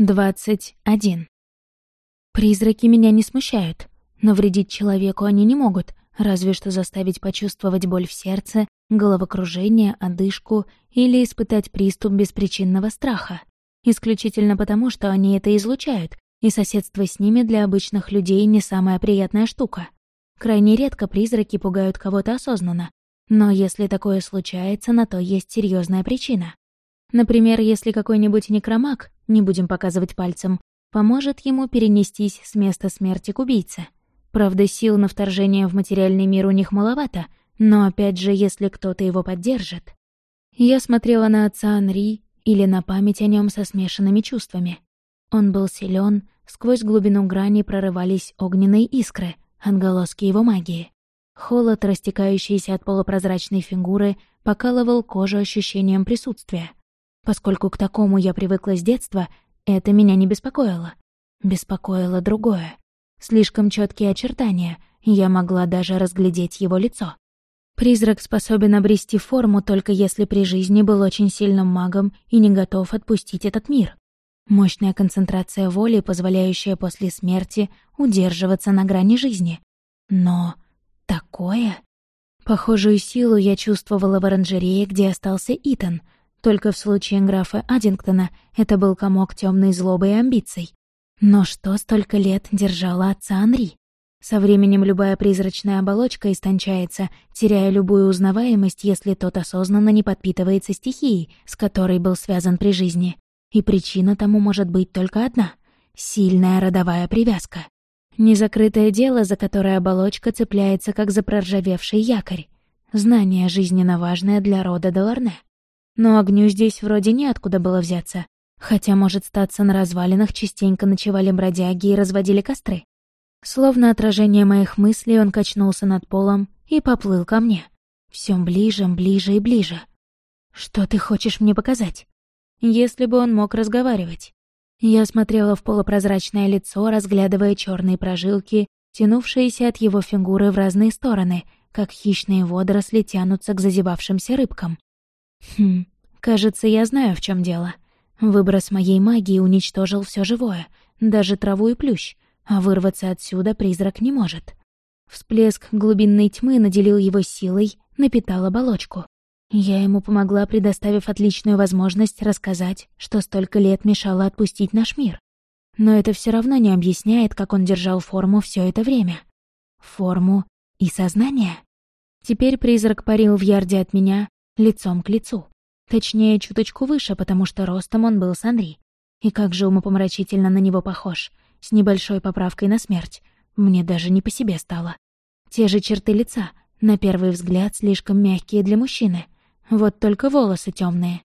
21. Призраки меня не смущают. Навредить человеку они не могут, разве что заставить почувствовать боль в сердце, головокружение, одышку или испытать приступ беспричинного страха. Исключительно потому, что они это излучают, и соседство с ними для обычных людей не самая приятная штука. Крайне редко призраки пугают кого-то осознанно, но если такое случается, на то есть серьезная причина. Например, если какой-нибудь некромаг, не будем показывать пальцем, поможет ему перенестись с места смерти к убийце. Правда, сил на вторжение в материальный мир у них маловато, но опять же, если кто-то его поддержит. Я смотрела на отца Анри или на память о нем со смешанными чувствами. Он был силен, сквозь глубину грани прорывались огненные искры, отголоски его магии. Холод, растекающийся от полупрозрачной фигуры, покалывал кожу ощущением присутствия. Поскольку к такому я привыкла с детства, это меня не беспокоило. Беспокоило другое. Слишком четкие очертания, я могла даже разглядеть его лицо. Призрак способен обрести форму только если при жизни был очень сильным магом и не готов отпустить этот мир. Мощная концентрация воли, позволяющая после смерти удерживаться на грани жизни. Но такое... Похожую силу я чувствовала в оранжерее, где остался Итан — только в случае графа Аддингтона это был комок темной злобы и амбиций. Но что столько лет держало отца Анри? Со временем любая призрачная оболочка истончается, теряя любую узнаваемость, если тот осознанно не подпитывается стихией, с которой был связан при жизни. И причина тому может быть только одна — сильная родовая привязка. Незакрытое дело, за которое оболочка цепляется, как за проржавевший якорь. Знание жизненно важное для рода Деларне. Но огню здесь вроде неоткуда было взяться. Хотя, может, статься на развалинах частенько ночевали бродяги и разводили костры. Словно отражение моих мыслей, он качнулся над полом и поплыл ко мне. Все ближе, ближе и ближе. «Что ты хочешь мне показать?» Если бы он мог разговаривать. Я смотрела в полупрозрачное лицо, разглядывая черные прожилки, тянувшиеся от его фигуры в разные стороны, как хищные водоросли тянутся к зазевавшимся рыбкам. Хм, кажется, я знаю, в чем дело. Выброс моей магии уничтожил все живое, даже траву и плющ, а вырваться отсюда призрак не может. Всплеск глубинной тьмы наделил его силой, напитал оболочку. Я ему помогла, предоставив отличную возможность рассказать, что столько лет мешало отпустить наш мир. Но это все равно не объясняет, как он держал форму все это время. Форму и сознание. Теперь призрак парил в ярде от меня, лицом к лицу. Точнее, чуточку выше, потому что ростом он был с Анри. И как же умопомрачительно на него похож, с небольшой поправкой на смерть. Мне даже не по себе стало. Те же черты лица, на первый взгляд слишком мягкие для мужчины. Вот только волосы темные.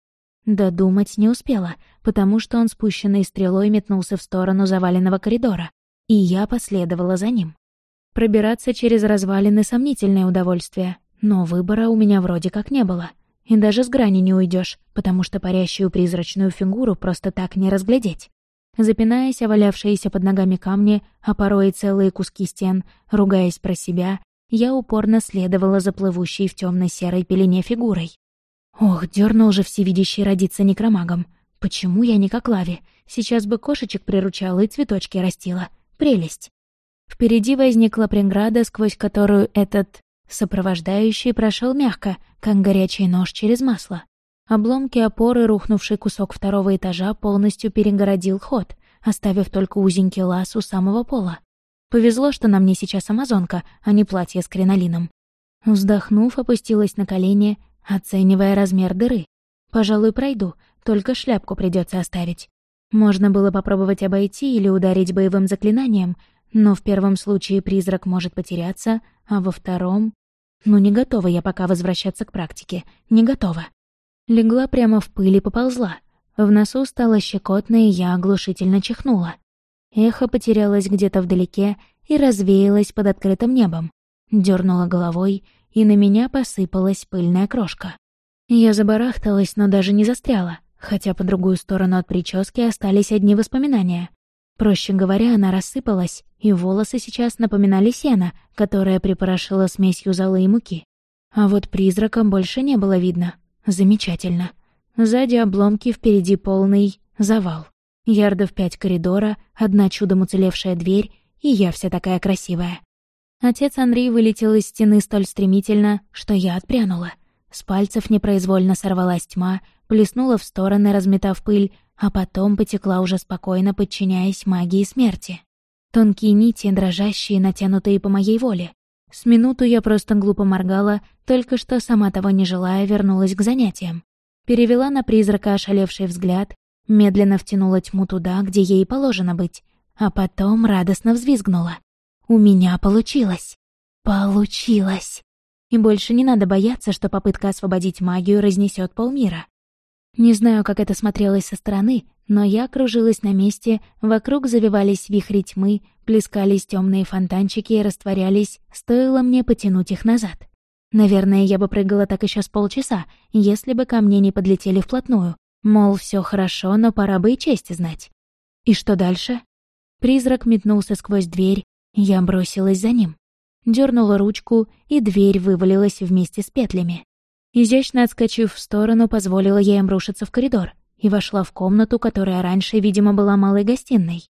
Додумать не успела, потому что он спущенной стрелой метнулся в сторону заваленного коридора, и я последовала за ним. Пробираться через развалины — сомнительное удовольствие, но выбора у меня вроде как не было — и даже с грани не уйдешь, потому что парящую призрачную фигуру просто так не разглядеть. Запинаясь о валявшиеся под ногами камни, а порой и целые куски стен, ругаясь про себя, я упорно следовала за плывущей в темно серой пелене фигурой. Ох, дернул же всевидящий родиться некромагом. Почему я не как Лави? Сейчас бы кошечек приручала и цветочки растила. Прелесть. Впереди возникла преграда, сквозь которую этот Сопровождающий прошел мягко, как горячий нож через масло. Обломки опоры, рухнувший кусок второго этажа, полностью перегородил ход, оставив только узенький лаз у самого пола. Повезло, что на мне сейчас амазонка, а не платье с кринолином. Вздохнув, опустилась на колени, оценивая размер дыры. Пожалуй, пройду, только шляпку придется оставить. Можно было попробовать обойти или ударить боевым заклинанием, но в первом случае призрак может потеряться, а во втором... Ну, не готова я пока возвращаться к практике. Не готова. Легла прямо в пыль и поползла. В носу стало щекотно, и я оглушительно чихнула. Эхо потерялось где-то вдалеке и развеялось под открытым небом. Дёрнула головой, и на меня посыпалась пыльная крошка. Я забарахталась, но даже не застряла, хотя по другую сторону от прически остались одни воспоминания. Проще говоря, она рассыпалась, и волосы сейчас напоминали сено, которое припорошило смесью золы и муки. А вот призрака больше не было видно. Замечательно. Сзади обломки, впереди полный завал. Ярдов пять коридора, одна чудом уцелевшая дверь, и я вся такая красивая. Отец Андрей вылетел из стены столь стремительно, что я отпрянула. С пальцев непроизвольно сорвалась тьма, плеснула в стороны, разметав пыль, а потом потекла уже спокойно, подчиняясь магии смерти. Тонкие нити, дрожащие, натянутые по моей воле. С минуту я просто глупо моргала, только что, сама того не желая, вернулась к занятиям. Перевела на призрака ошалевший взгляд, медленно втянула тьму туда, где ей положено быть, а потом радостно взвизгнула. У меня получилось. Получилось. И больше не надо бояться, что попытка освободить магию разнесет полмира. Не знаю, как это смотрелось со стороны, но я кружилась на месте, вокруг завивались вихри тьмы, плескались темные фонтанчики и растворялись, стоило мне потянуть их назад. Наверное, я бы прыгала так еще с полчаса, если бы ко мне не подлетели вплотную. Мол, все хорошо, но пора бы и честь знать. И что дальше? Призрак метнулся сквозь дверь, я бросилась за ним. Дёрнула ручку, и дверь вывалилась вместе с петлями. Изящно отскочив в сторону, позволила ей обрушиться в коридор и вошла в комнату, которая раньше, видимо, была малой гостиной.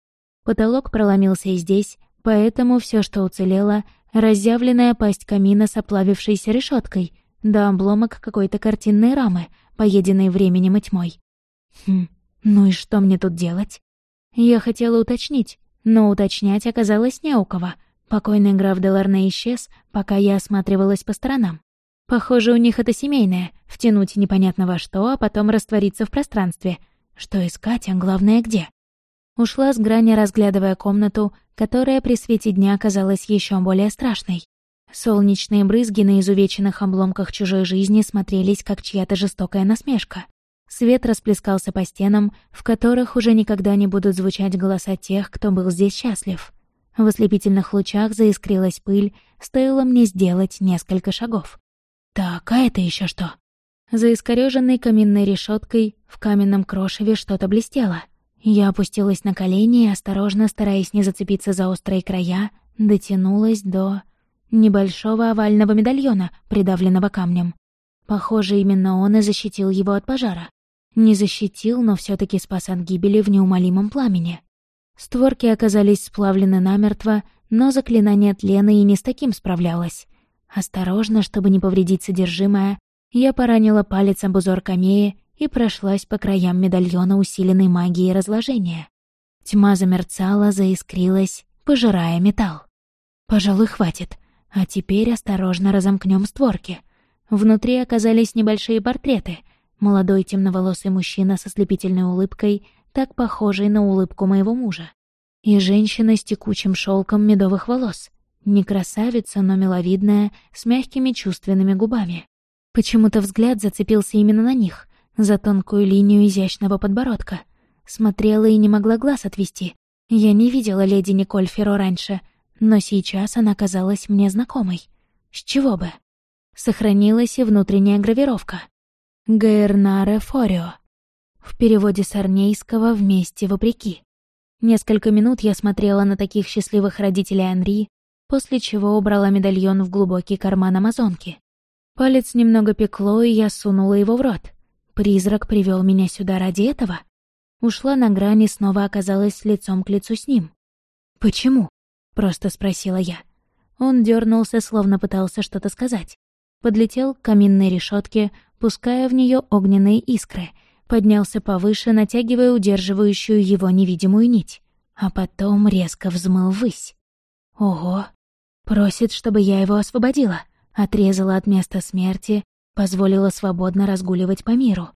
Потолок проломился и здесь, поэтому все, что уцелело, разъявленная пасть камина с оплавившейся решеткой, да обломок какой-то картинной рамы, поеденной временем и тьмой. Хм, ну и что мне тут делать? Я хотела уточнить, но уточнять оказалось не у кого. Покойный граф Деларне исчез, пока я осматривалась по сторонам. Похоже, у них это семейное — втянуть непонятно во что, а потом раствориться в пространстве. Что искать, а главное где? Ушла с грани, разглядывая комнату, которая при свете дня казалась еще более страшной. Солнечные брызги на изувеченных обломках чужой жизни смотрелись, как чья-то жестокая насмешка. Свет расплескался по стенам, в которых уже никогда не будут звучать голоса тех, кто был здесь счастлив. В ослепительных лучах заискрилась пыль, стоило мне сделать несколько шагов. Так, а это еще что? За искорёженной каминной решеткой в каменном крошеве что-то блестело. Я опустилась на колени и, осторожно, стараясь не зацепиться за острые края, дотянулась до небольшого овального медальона, придавленного камнем. Похоже, именно он и защитил его от пожара. Не защитил, но все таки спас от гибели в неумолимом пламени. Створки оказались сплавлены намертво, но заклинание тлена и не с таким справлялось. Осторожно, чтобы не повредить содержимое, я поранила палец об узор камеи и прошлась по краям медальона усиленной магией разложения. Тьма замерцала, заискрилась, пожирая металл. Пожалуй, хватит. А теперь осторожно разомкнем створки. Внутри оказались небольшие портреты — Молодой темноволосый мужчина со слепительной улыбкой, так похожий на улыбку моего мужа. И женщина с текучим шелком медовых волос. Не красавица, но миловидная, с мягкими чувственными губами. Почему-то взгляд зацепился именно на них, за тонкую линию изящного подбородка. Смотрела и не могла глаз отвести. Я не видела леди Николь Ферро раньше, но сейчас она казалась мне знакомой. С чего бы? Сохранилась и внутренняя гравировка. Гернаре Форио. В переводе с арнейского «вместе вопреки». Несколько минут я смотрела на таких счастливых родителей Анри, после чего убрала медальон в глубокий карман амазонки. Палец немного пекло, и я сунула его в рот. Призрак привел меня сюда ради этого. Ушла на грани, снова оказалась лицом к лицу с ним. «Почему?» — просто спросила я. Он дернулся, словно пытался что-то сказать. Подлетел к каминной решетке, пуская в нее огненные искры, поднялся повыше, натягивая удерживающую его невидимую нить, а потом резко взмыл ввысь. Ого! Просит, чтобы я его освободила, отрезала от места смерти, позволила свободно разгуливать по миру.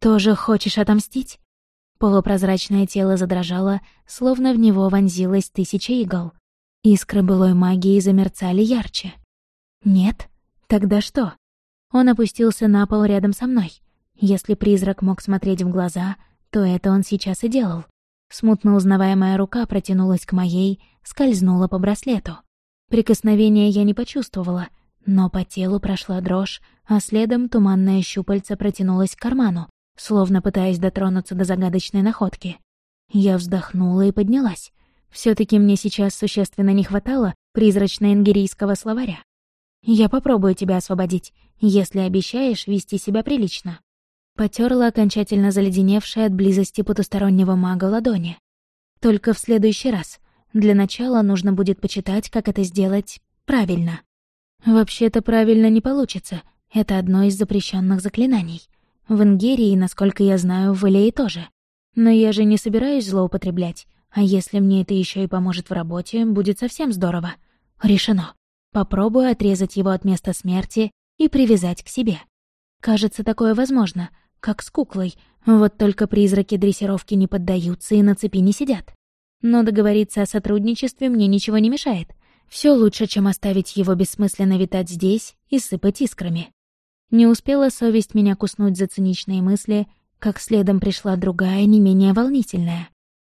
«Тоже хочешь отомстить?» Полупрозрачное тело задрожало, словно в него вонзилась тысяча игл. Искры былой магии замерцали ярче. «Нет? Тогда что?» Он опустился на пол рядом со мной. Если призрак мог смотреть в глаза, то это он сейчас и делал. Смутно узнаваемая рука протянулась к моей, скользнула по браслету. Прикосновения я не почувствовала, но по телу прошла дрожь, а следом туманное щупальце протянулось к карману, словно пытаясь дотронуться до загадочной находки. Я вздохнула и поднялась. все таки мне сейчас существенно не хватало призрачно-энгерийского словаря. Я попробую тебя освободить, если обещаешь вести себя прилично». Потерла окончательно заледеневшие от близости потустороннего мага ладони. Только в следующий раз. Для начала нужно будет почитать, как это сделать правильно. Вообще-то правильно не получится. Это одно из запрещенных заклинаний. В Ингерии, насколько я знаю, в Элее тоже. Но я же не собираюсь злоупотреблять. А если мне это еще и поможет в работе, будет совсем здорово. Решено. Попробую отрезать его от места смерти и привязать к себе. Кажется, такое возможно — как с куклой. Вот только призраки дрессировки не поддаются и на цепи не сидят. Но договориться о сотрудничестве мне ничего не мешает. Все лучше, чем оставить его бессмысленно витать здесь и сыпать искрами. Не успела совесть меня куснуть за циничные мысли, как следом пришла другая, не менее волнительная.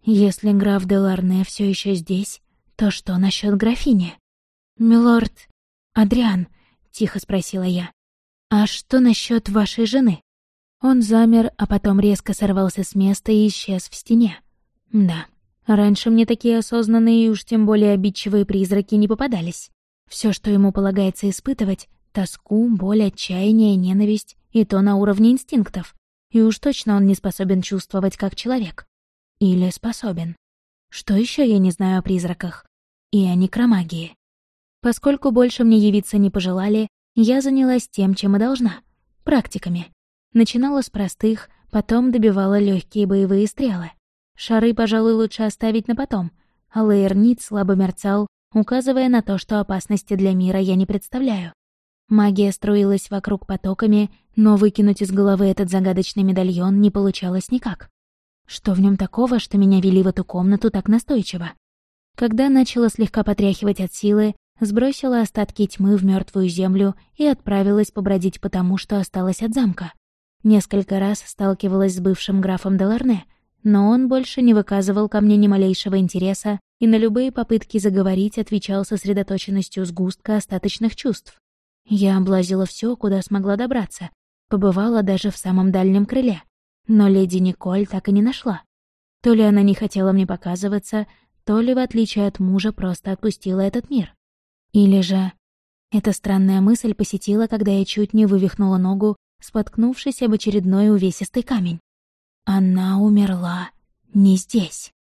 Если граф де все еще здесь, то что насчет графини? «Милорд... Адриан», — тихо спросила я, — «а что насчет вашей жены?» Он замер, а потом резко сорвался с места и исчез в стене. Да, раньше мне такие осознанные и уж тем более обидчивые призраки не попадались. Все, что ему полагается испытывать — тоску, боль, отчаяние, ненависть, и то на уровне инстинктов. И уж точно он не способен чувствовать как человек. Или способен. Что еще я не знаю о призраках? И о некромагии. Поскольку больше мне явиться не пожелали, я занялась тем, чем и должна — практиками. Начинала с простых, потом добивала легкие боевые стрелы. Шары, пожалуй, лучше оставить на потом, а лейернит слабо мерцал, указывая на то, что опасности для мира я не представляю. Магия струилась вокруг потоками, но выкинуть из головы этот загадочный медальон не получалось никак. Что в нем такого, что меня вели в эту комнату так настойчиво? Когда начала слегка потряхивать от силы, сбросила остатки тьмы в мертвую землю и отправилась побродить по тому, что осталось от замка. Несколько раз сталкивалась с бывшим графом Деларне, но он больше не выказывал ко мне ни малейшего интереса и на любые попытки заговорить отвечал сосредоточенностью сгустка остаточных чувств. Я облазила все, куда смогла добраться, побывала даже в самом дальнем крыле, но леди Николь так и не нашла. То ли она не хотела мне показываться, то ли, в отличие от мужа, просто отпустила этот мир. Или же... Эта странная мысль посетила, когда я чуть не вывихнула ногу споткнувшись об очередной увесистый камень. Она умерла не здесь.